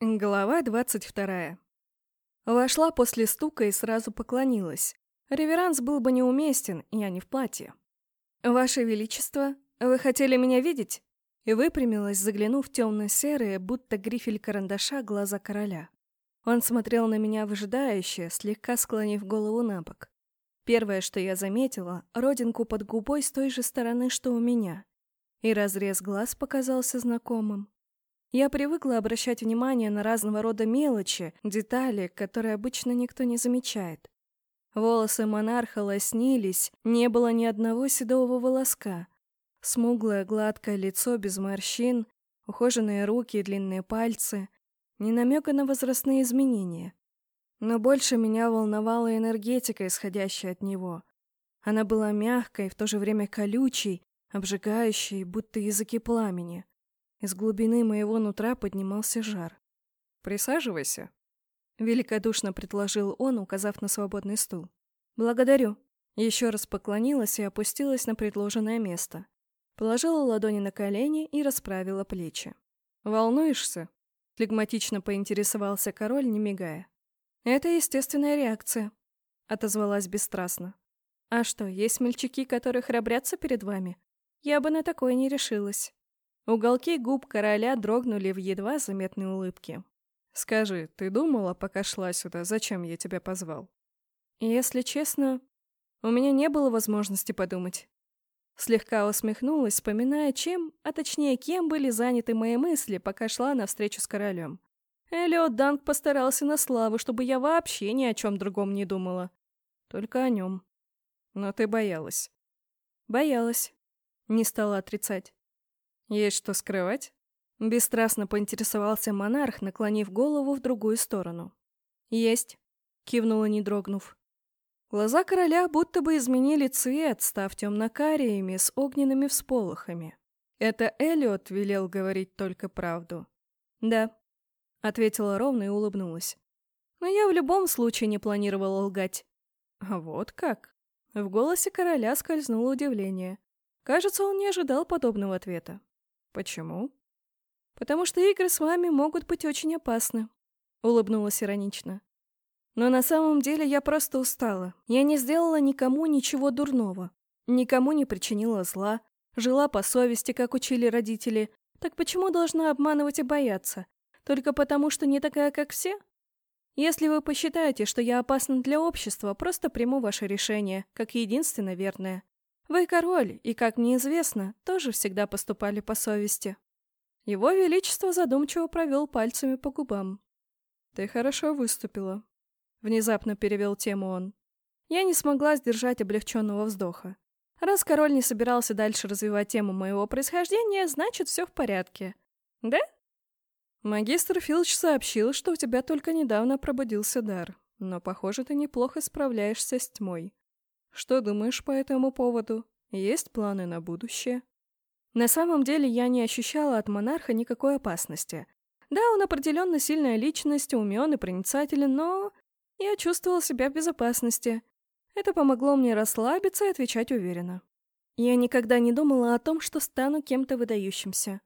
Глава двадцать вторая. Вошла после стука и сразу поклонилась. Реверанс был бы неуместен, я не в платье. «Ваше Величество, вы хотели меня видеть?» И выпрямилась, заглянув в темно-серые, будто грифель карандаша, глаза короля. Он смотрел на меня выжидающе, слегка склонив голову на бок. Первое, что я заметила, родинку под губой с той же стороны, что у меня. И разрез глаз показался знакомым. Я привыкла обращать внимание на разного рода мелочи, детали, которые обычно никто не замечает. Волосы монарха лоснились, не было ни одного седого волоска. Смуглое гладкое лицо без морщин, ухоженные руки и длинные пальцы, ни намека на возрастные изменения. Но больше меня волновала энергетика, исходящая от него. Она была мягкой, в то же время колючей, обжигающей, будто языки пламени. Из глубины моего нутра поднимался жар. «Присаживайся», — великодушно предложил он, указав на свободный стул. «Благодарю». Еще раз поклонилась и опустилась на предложенное место. Положила ладони на колени и расправила плечи. «Волнуешься?» — флегматично поинтересовался король, не мигая. «Это естественная реакция», — отозвалась бесстрастно. «А что, есть мальчики, которые храбрятся перед вами? Я бы на такое не решилась». Уголки губ короля дрогнули в едва заметной улыбке. «Скажи, ты думала, пока шла сюда, зачем я тебя позвал?» «Если честно, у меня не было возможности подумать». Слегка усмехнулась, вспоминая, чем, а точнее, кем были заняты мои мысли, пока шла на встречу с королем. Эллиот Данк постарался на славу, чтобы я вообще ни о чем другом не думала. Только о нем. Но ты боялась. Боялась. Не стала отрицать. «Есть что скрывать?» Бесстрастно поинтересовался монарх, наклонив голову в другую сторону. «Есть», — кивнула, не дрогнув. Глаза короля будто бы изменили цвет, став темно-кариями с огненными всполохами. Это Эллиот велел говорить только правду. «Да», — ответила ровно и улыбнулась. «Но я в любом случае не планировала лгать». «А вот как?» В голосе короля скользнуло удивление. Кажется, он не ожидал подобного ответа. «Почему?» «Потому что игры с вами могут быть очень опасны», — улыбнулась иронично. «Но на самом деле я просто устала. Я не сделала никому ничего дурного, никому не причинила зла, жила по совести, как учили родители. Так почему должна обманывать и бояться? Только потому, что не такая, как все?» Если вы посчитаете, что я опасна для общества, просто приму ваше решение, как единственно верное. Вы король, и, как мне известно, тоже всегда поступали по совести. Его Величество задумчиво провел пальцами по губам. «Ты хорошо выступила», — внезапно перевел тему он. Я не смогла сдержать облегченного вздоха. Раз король не собирался дальше развивать тему моего происхождения, значит, все в порядке. Да? Магистр Филч сообщил, что у тебя только недавно пробудился дар, но, похоже, ты неплохо справляешься с тьмой. Что думаешь по этому поводу? Есть планы на будущее? На самом деле я не ощущала от монарха никакой опасности. Да, он определенно сильная личность, умен и проницателен, но я чувствовала себя в безопасности. Это помогло мне расслабиться и отвечать уверенно. Я никогда не думала о том, что стану кем-то выдающимся.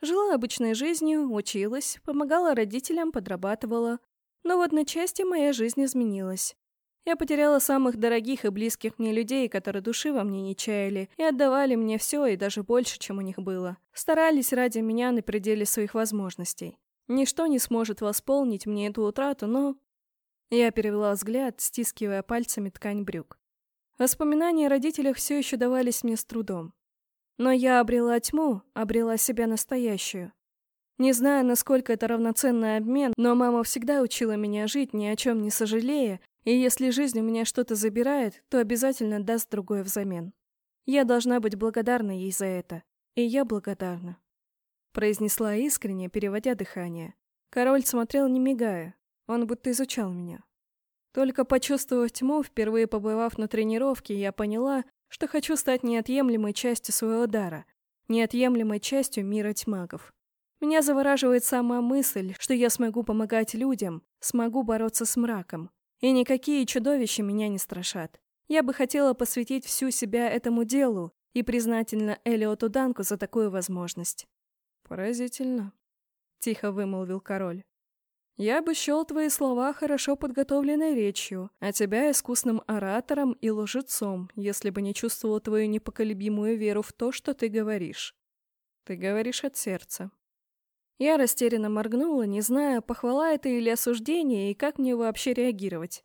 Жила обычной жизнью, училась, помогала родителям, подрабатывала. Но в одной части моя жизнь изменилась. Я потеряла самых дорогих и близких мне людей, которые души во мне не чаяли, и отдавали мне все и даже больше, чем у них было. Старались ради меня на пределе своих возможностей. Ничто не сможет восполнить мне эту утрату, но... Я перевела взгляд, стискивая пальцами ткань брюк. Воспоминания о родителях все еще давались мне с трудом. Но я обрела тьму, обрела себя настоящую. Не знаю, насколько это равноценный обмен, но мама всегда учила меня жить, ни о чем не сожалея, и если жизнь у меня что-то забирает, то обязательно даст другое взамен. Я должна быть благодарна ей за это. И я благодарна. Произнесла искренне, переводя дыхание. Король смотрел не мигая. Он будто изучал меня. Только почувствовав тьму, впервые побывав на тренировке, я поняла, что хочу стать неотъемлемой частью своего дара, неотъемлемой частью мира тьмагов. Меня завораживает сама мысль, что я смогу помогать людям, смогу бороться с мраком, и никакие чудовища меня не страшат. Я бы хотела посвятить всю себя этому делу и признательна Элиоту Данку за такую возможность. «Поразительно», — тихо вымолвил король. Я бы счел твои слова хорошо подготовленной речью, а тебя искусным оратором и лжецом, если бы не чувствовал твою непоколебимую веру в то, что ты говоришь. Ты говоришь от сердца. Я растерянно моргнула, не зная, похвала это или осуждение, и как мне вообще реагировать.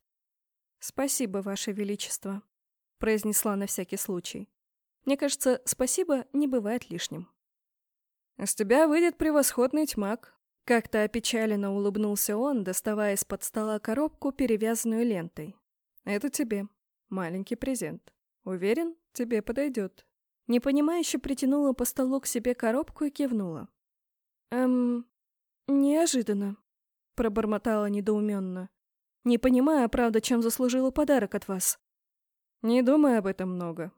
«Спасибо, Ваше Величество», — произнесла на всякий случай. Мне кажется, спасибо не бывает лишним. «С тебя выйдет превосходный тьмак», — как-то опечаленно улыбнулся он, доставая из-под стола коробку, перевязанную лентой. «Это тебе. Маленький презент. Уверен, тебе подойдет». Непонимающе притянула по столу к себе коробку и кивнула. «Эм... неожиданно», — пробормотала недоуменно. «Не понимая, правда, чем заслужила подарок от вас». «Не думай об этом много».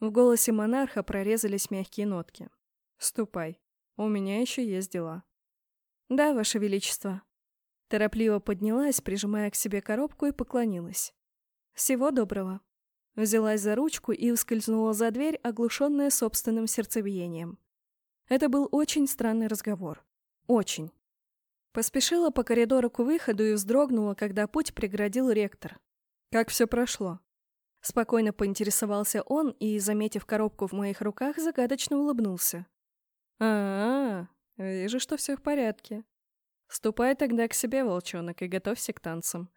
В голосе монарха прорезались мягкие нотки. «Ступай. У меня еще есть дела». «Да, ваше величество». Торопливо поднялась, прижимая к себе коробку и поклонилась. «Всего доброго». Взялась за ручку и ускользнула за дверь, оглушенная собственным сердцебиением. Это был очень странный разговор. Очень. Поспешила по коридору к выходу и вздрогнула, когда путь преградил ректор. «Как все прошло?» Спокойно поинтересовался он и, заметив коробку в моих руках, загадочно улыбнулся. а, -а, -а вижу, что все в порядке. Ступай тогда к себе, волчонок, и готовься к танцам.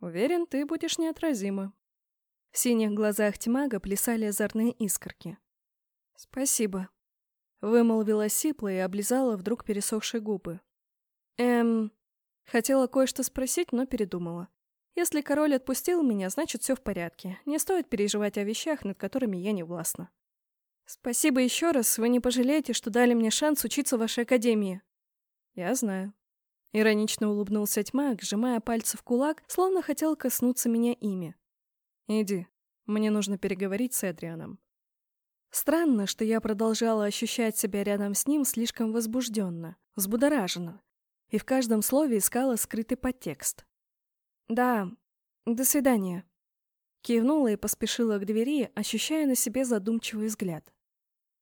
Уверен, ты будешь неотразима». В синих глазах Тимага плясали озорные искорки. «Спасибо», — вымолвила сипло и облизала вдруг пересохшие губы. «Эм...» Хотела кое-что спросить, но передумала. Если король отпустил меня, значит, все в порядке. Не стоит переживать о вещах, над которыми я не властна. Спасибо еще раз, вы не пожалеете, что дали мне шанс учиться в вашей академии. Я знаю. Иронично улыбнулся тьма, сжимая пальцы в кулак, словно хотел коснуться меня ими. Иди, мне нужно переговорить с Эдрианом. Странно, что я продолжала ощущать себя рядом с ним слишком возбужденно, взбудораженно, и в каждом слове искала скрытый подтекст. «Да, до свидания». Кивнула и поспешила к двери, ощущая на себе задумчивый взгляд.